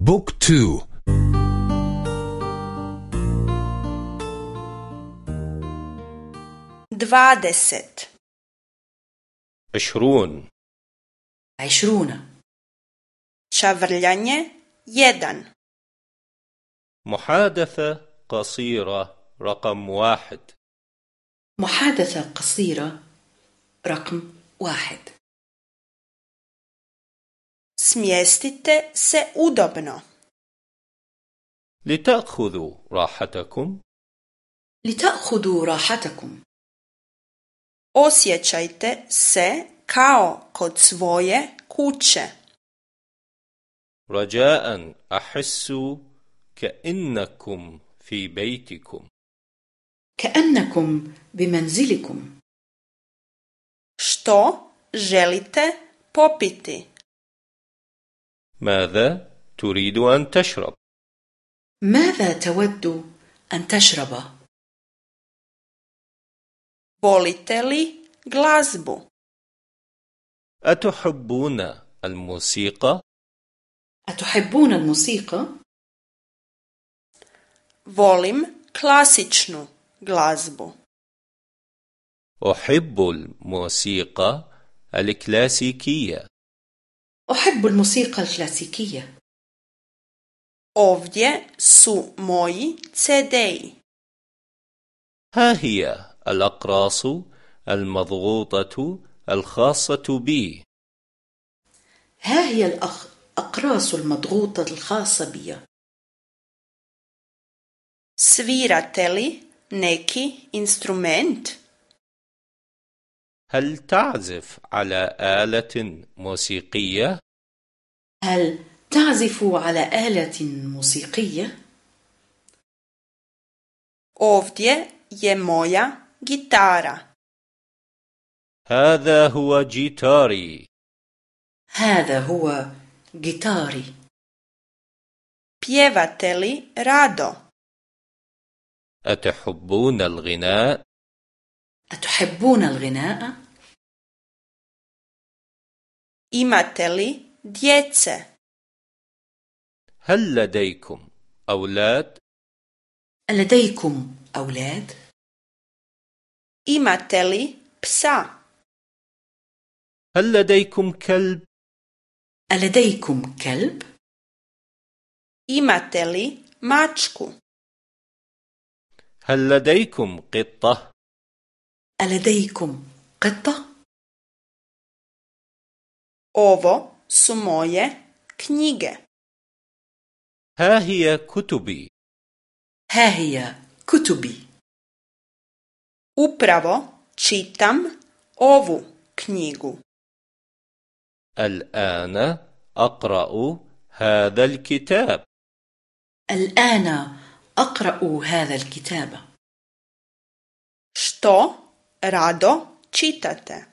بوك تو. dvadeset عشرون. عشرون. čavrljanje jedan محادثة قصيرة رقم واحد. محادثة قصيرة رقم واحد. Smjestite se udobno. لتأخذوا راحتكم لتأخذوا راحتكم osjećajte se kao kod svoje kuće. رجاء أحسوا كأنكم في بيتكم كأنكم بمنزلكم što želite popiti? ماذا تريد أن تشرب؟ ماذا تود أن تشرب؟ volite li glazbu أتحبون الموسيقى؟ أتحبون الموسيقى؟ volim klasičnu glazbu أحب الموسيقى الكلاسيكية أحب الموسيقى الكلاسيكية. Ovdje su moji cd-i ها هي الأقراص المضغوطة الخاصة بي. ها هي الأقراص المضغوطة الخاصة بي. Svirate li neki instrument? هل تعزف على آلة موسيقية؟ هل تعزف على آلة موسيقية؟ ovdje je moja gitara هذا هو جيتاري هذا هو جيتاري pjevate li rado أتحبون الغناء؟ أتحبون الغناء؟ imate li djece هل لديكم أولاد؟ لديكم أولاد؟ imate li psa هل لديكم كلب؟ ألديكم كلب؟ imate li mačku هل لديكم قطة؟ ألديكم قطة؟ ovo su moje knjige. ها هي كتبي ها هي كتبي upravo čitam ovu knjigu. الآن أقرأ هذا الكتاب. الآن أقرأ هذا الكتاب. Što rado čitate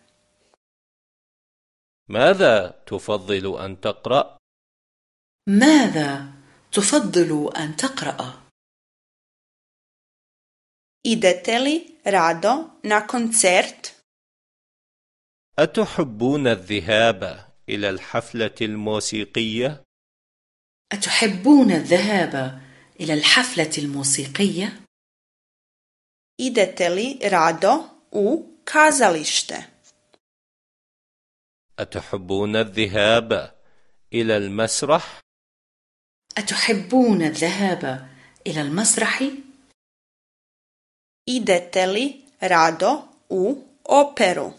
ماذا تفضل أن تقرأ؟ ماذا تفضل أن تقرأ؟ idete li rado na koncert أتحبون الذهاب إلى الحفلة الموسيقية؟ أتحبون الذهاب إلى الحفلة الموسيقية؟ idete li rado u kazalište أتحبون الذهاب إلى المسرح؟ أتحبون الذهاب إلى المسرح؟ idete li rado u operu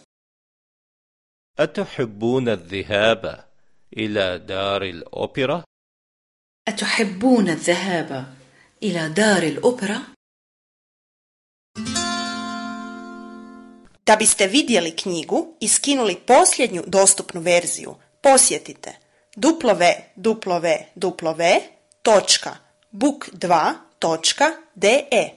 أتحبون الذهاب إلى دار الأوبرا؟ أتحبون الذهاب إلى دار الأوبرا؟ Da biste vidjeli knjigu i skinuli posljednju dostupnu verziju, posjetite www.book2.de